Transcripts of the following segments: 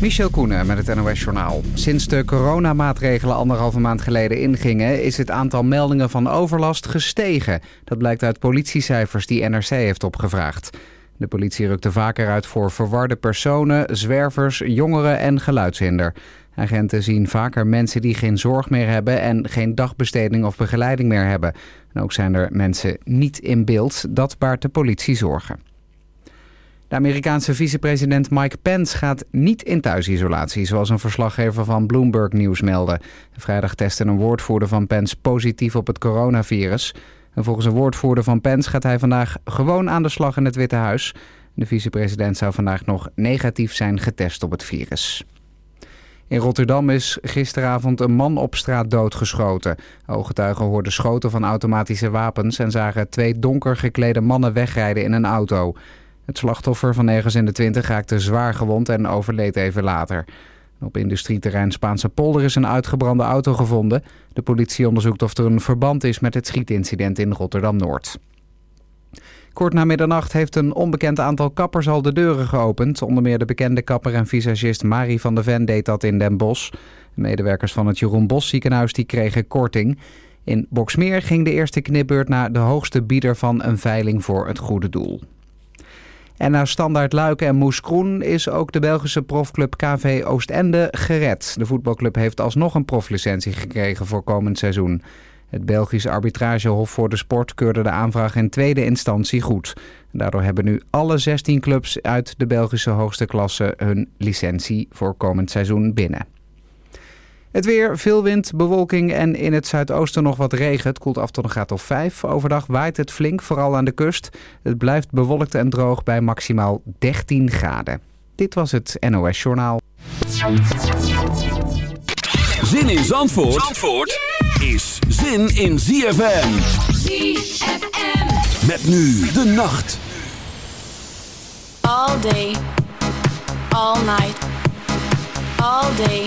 Michel Koenen met het NOS-journaal. Sinds de coronamaatregelen anderhalve maand geleden ingingen... is het aantal meldingen van overlast gestegen. Dat blijkt uit politiecijfers die NRC heeft opgevraagd. De politie rukte vaker uit voor verwarde personen, zwervers, jongeren en geluidshinder. Agenten zien vaker mensen die geen zorg meer hebben... en geen dagbesteding of begeleiding meer hebben. En ook zijn er mensen niet in beeld. Dat baart de politie zorgen. De Amerikaanse vicepresident Mike Pence gaat niet in thuisisolatie, zoals een verslaggever van Bloomberg News meldde. Vrijdag testte een woordvoerder van Pence positief op het coronavirus. En volgens een woordvoerder van Pence gaat hij vandaag gewoon aan de slag in het Witte Huis. De vicepresident zou vandaag nog negatief zijn getest op het virus. In Rotterdam is gisteravond een man op straat doodgeschoten. Ooggetuigen hoorden schoten van automatische wapens en zagen twee donker geklede mannen wegrijden in een auto. Het slachtoffer van ergens in de 20 raakte zwaar gewond en overleed even later. Op industrieterrein Spaanse polder is een uitgebrande auto gevonden. De politie onderzoekt of er een verband is met het schietincident in Rotterdam-Noord. Kort na middernacht heeft een onbekend aantal kappers al de deuren geopend. Onder meer de bekende kapper en visagist Marie van der Ven deed dat in Den Bosch. De medewerkers van het Jeroen Bos ziekenhuis die kregen korting. In Boksmeer ging de eerste knipbeurt naar de hoogste bieder van een veiling voor het goede doel. En na Standaard Luiken en Moes Kroen is ook de Belgische profclub KV Oostende gered. De voetbalclub heeft alsnog een proflicentie gekregen voor komend seizoen. Het Belgische arbitragehof voor de sport keurde de aanvraag in tweede instantie goed. Daardoor hebben nu alle 16 clubs uit de Belgische hoogste klasse hun licentie voor komend seizoen binnen. Het weer, veel wind, bewolking en in het zuidoosten nog wat regen. Het koelt af tot een graad of 5. Overdag waait het flink, vooral aan de kust. Het blijft bewolkt en droog bij maximaal 13 graden. Dit was het NOS Journaal. Zin in Zandvoort, Zandvoort is zin in ZFM. ZFM. Met nu de nacht. All day. All night. All day.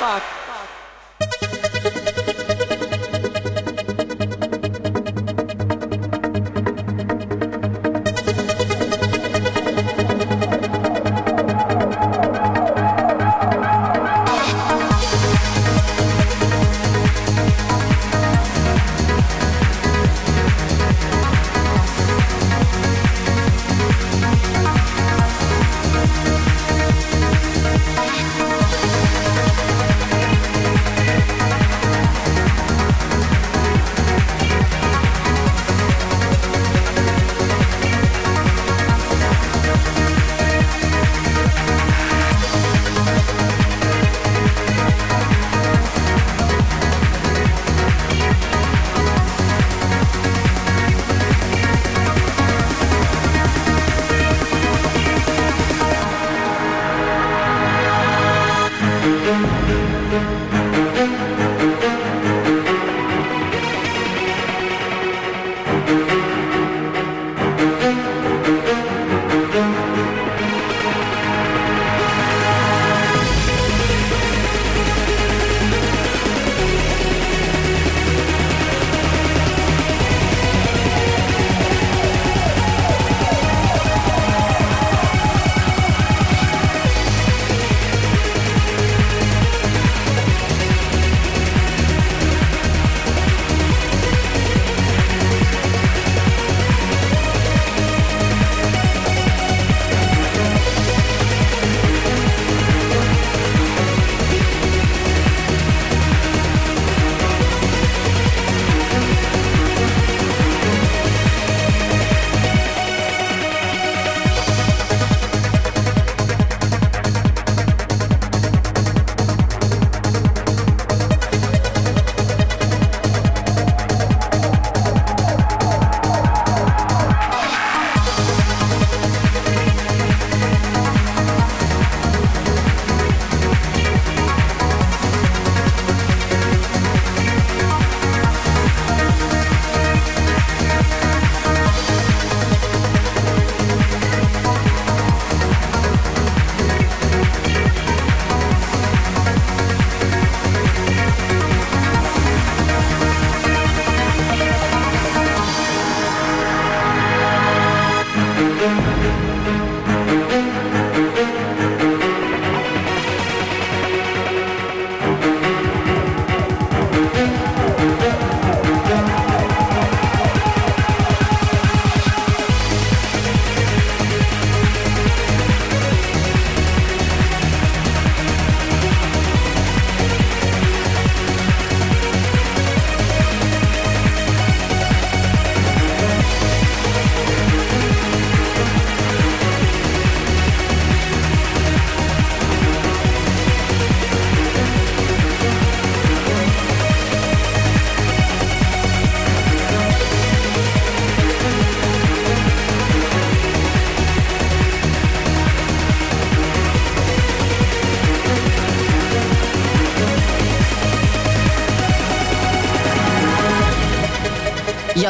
Fuck.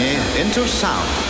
Into sound.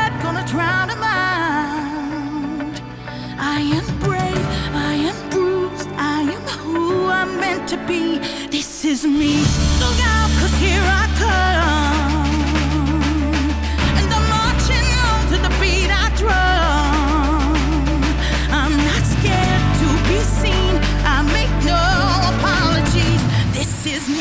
to be. This is me. Look out, cause here I come. And I'm marching on to the beat I drum. I'm not scared to be seen. I make no apologies. This is me.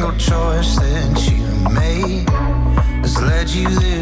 Single choice that you made has led you this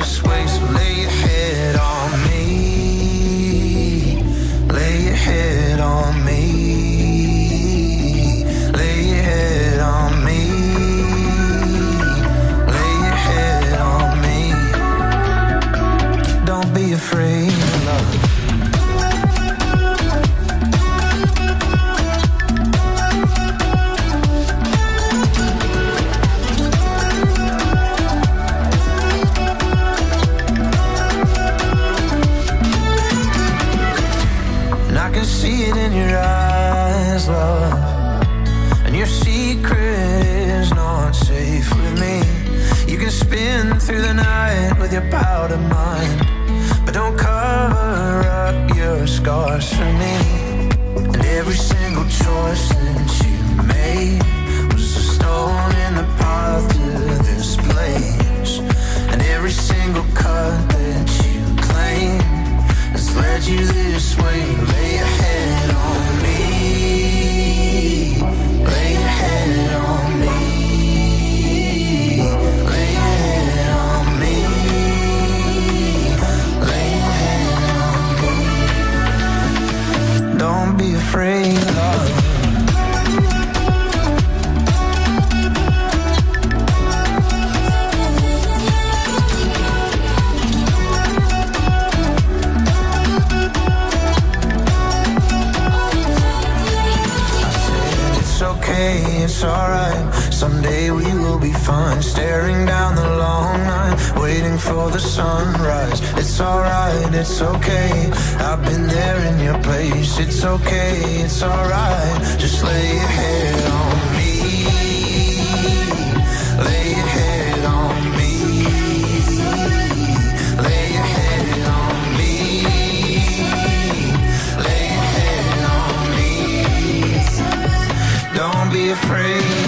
It's it's okay. I've been there in your place. It's okay, it's alright. Just lay your head on me. Lay your head on me. Lay your head on me. Lay your head on me. Don't be afraid,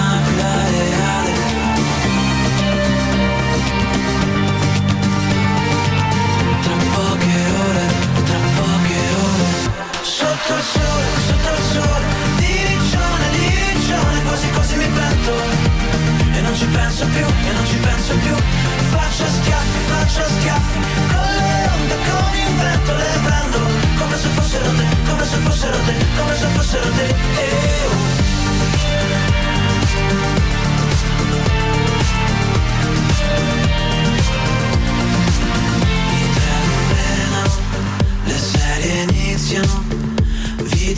Sotto il sole, sotto il sole. Di riccione, di riccione Quasi quasi mi pento E non ci penso più, e non ci penso più. Faccio schiaffi, faccio schiaffi. Con le onde, con il vento le prendo. Come se fossero te, come se fossero te Come se fossero te. Eh, oh.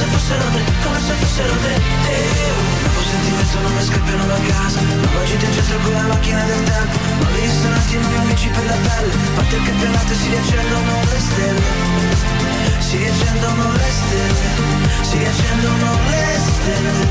se fossero te, come se fossero te E dopo sentimento non mi scappiano da casa. Non agito in centro con la macchina del tempo. Ma li ristoranti e nuovi amici per la pelle. Parte il campionato e si riaccendono le stelle. Si riaccendono le stelle. Si riaccendono le stelle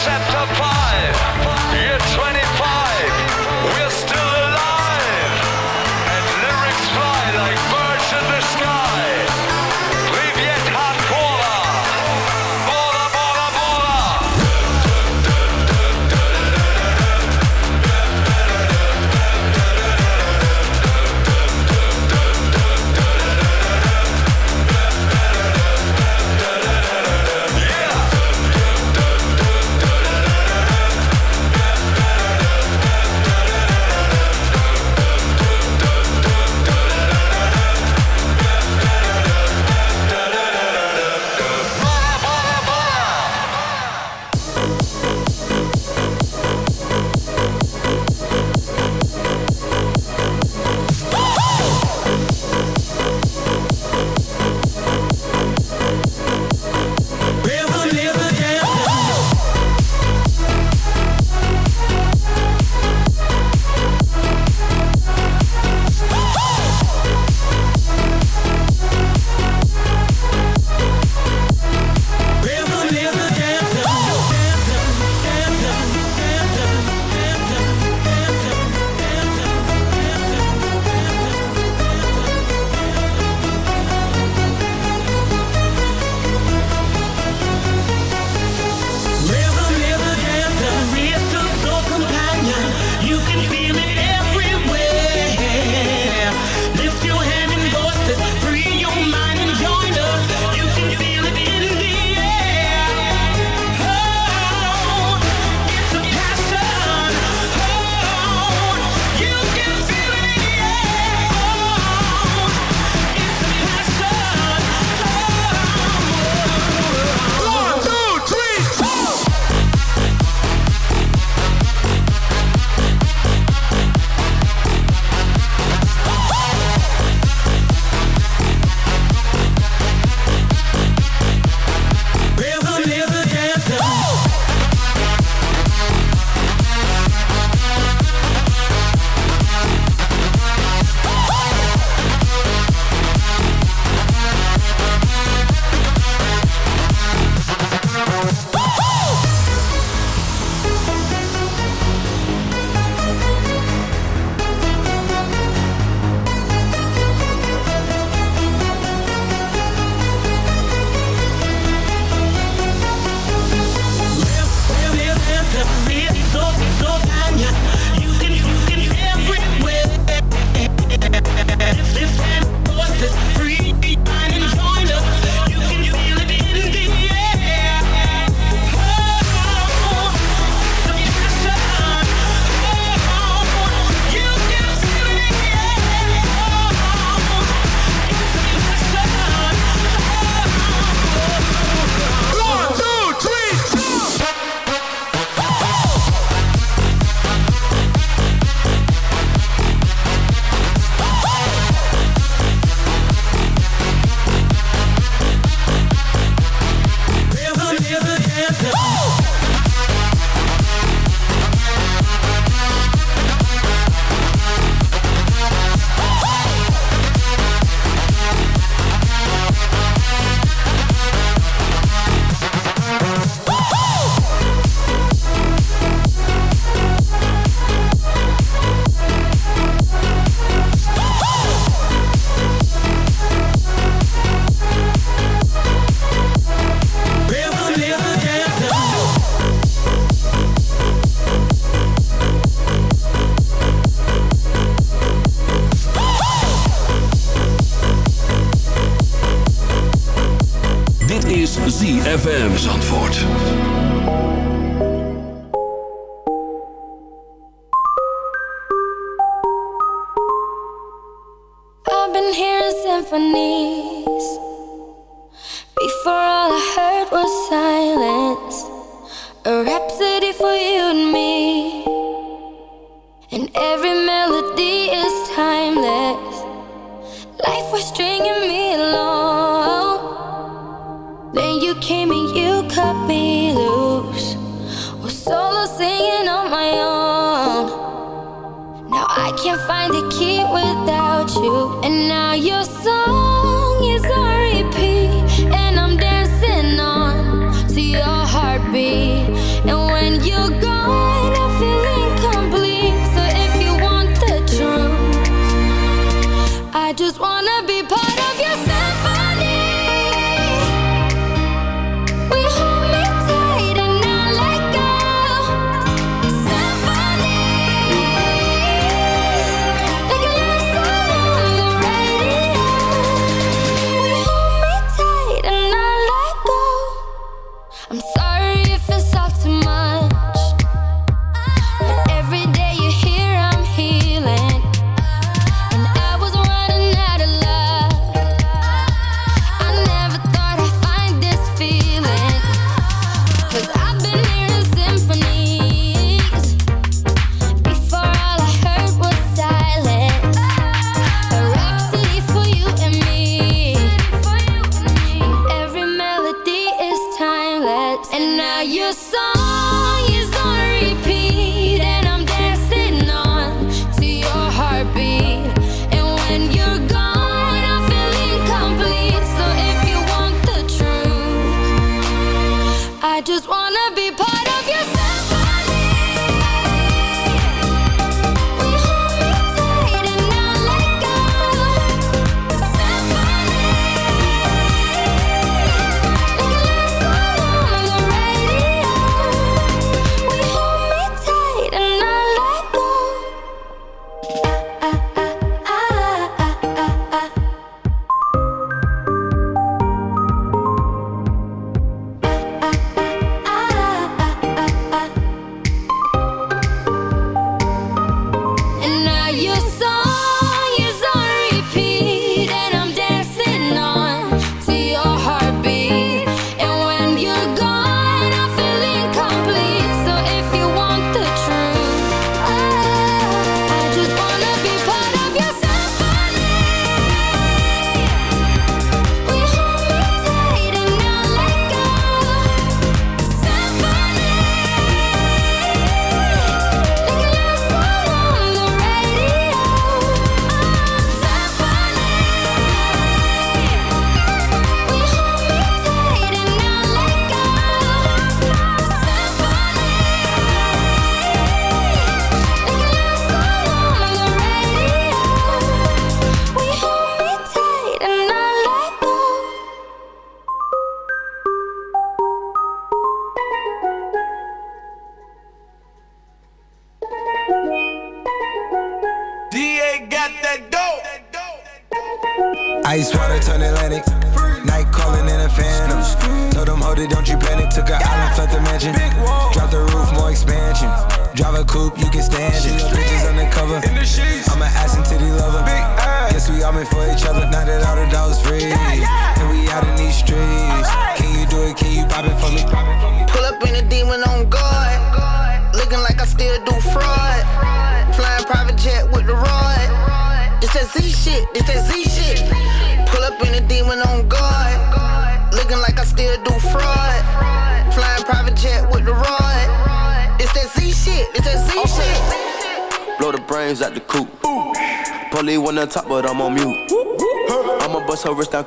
ZFM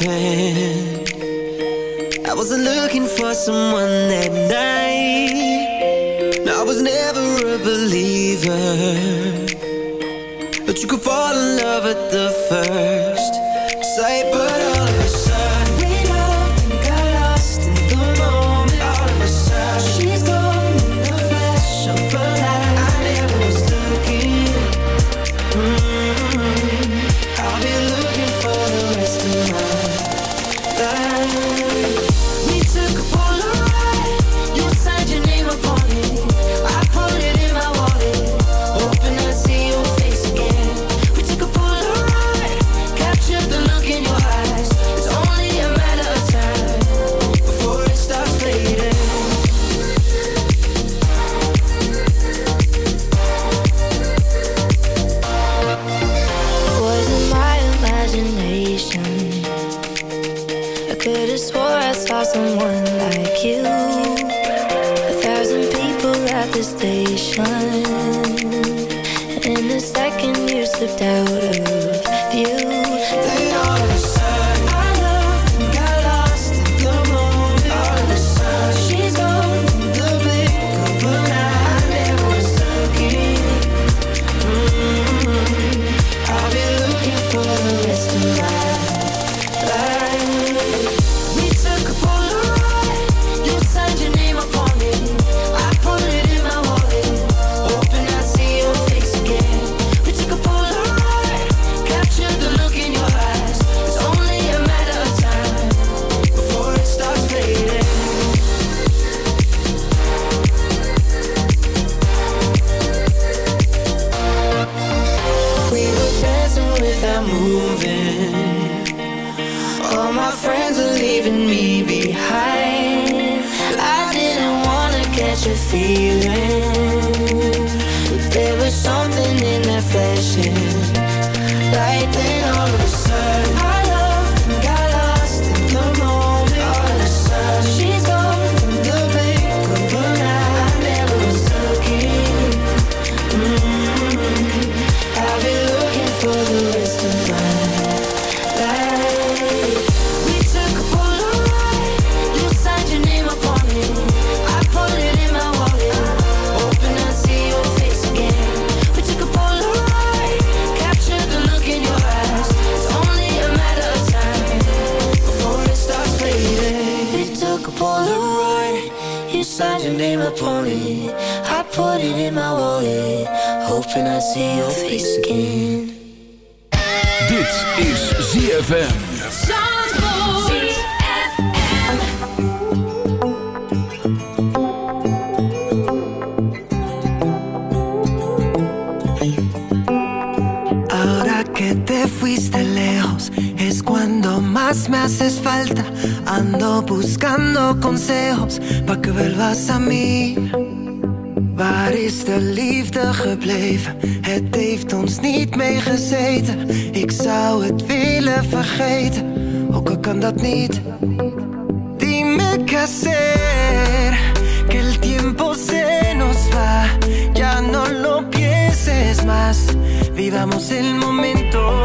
Happened. I wasn't looking for someone that night. Waar is de liefde gebleven? Het heeft ons niet meegezeten. Ik zou het willen vergeten, ook al kan dat niet. Dime qué hacer, que el tiempo se nos va. Ya no lo pienses más, vivamos el momento.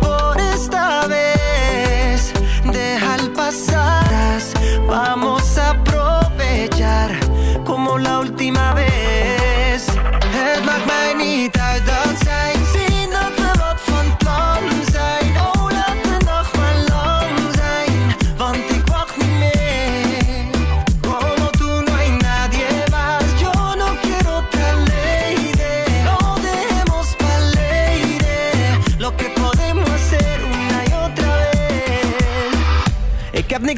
Por esta vez, deja el pasar. Vamos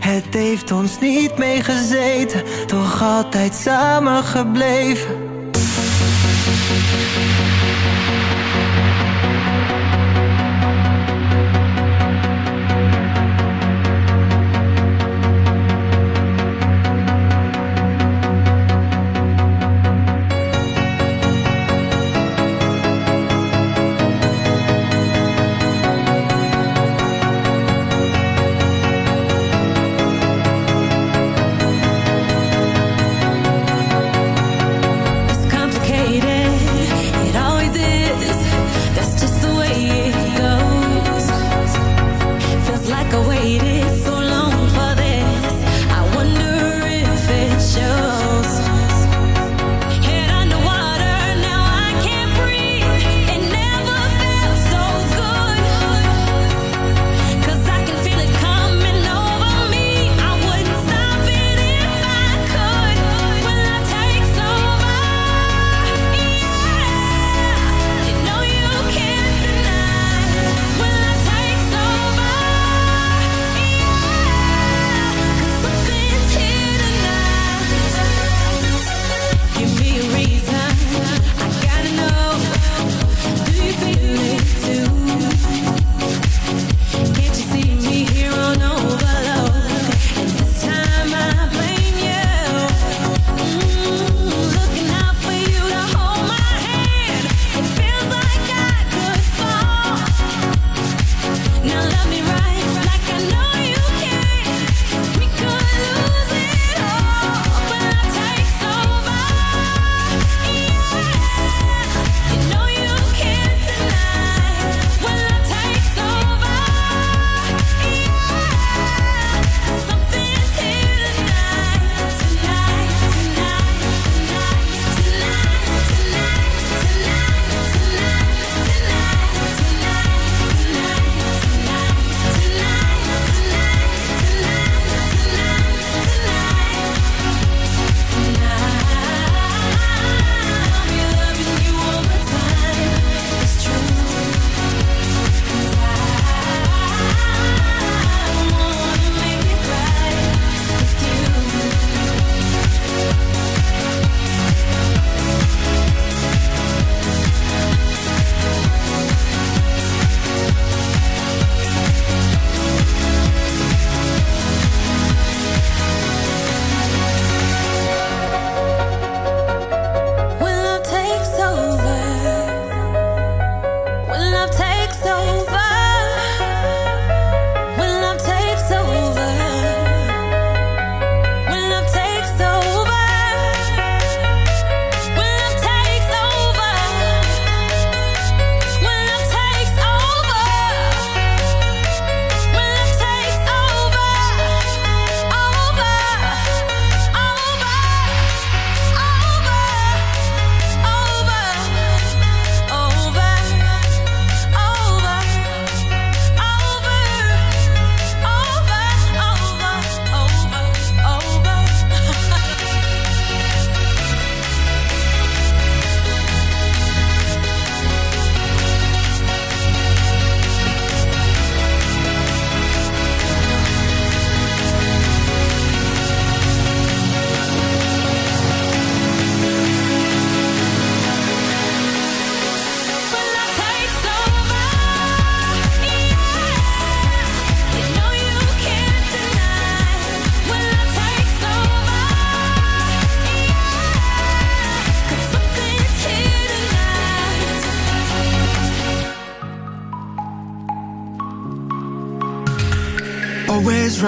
Het heeft ons niet meegezeten, toch altijd samen gebleven.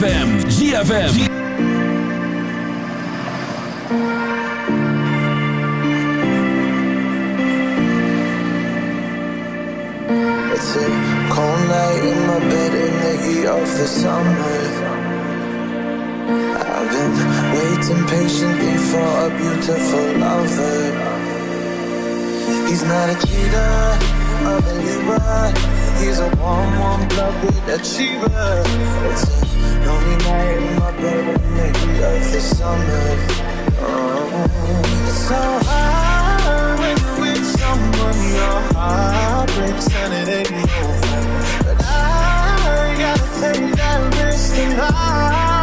ZFM. ZFM. It's a cold night in my bed in the heat of the summer. I've been waiting patiently for a beautiful lover. He's not a cheater, a believer. He's a warm, warm blooded achiever. It's a lonely night in my bed the heat of the summer. Oh, it's so hard when you're with someone your heart breaks and it ain't over. But I gotta take that risk tonight.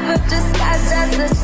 disguised as the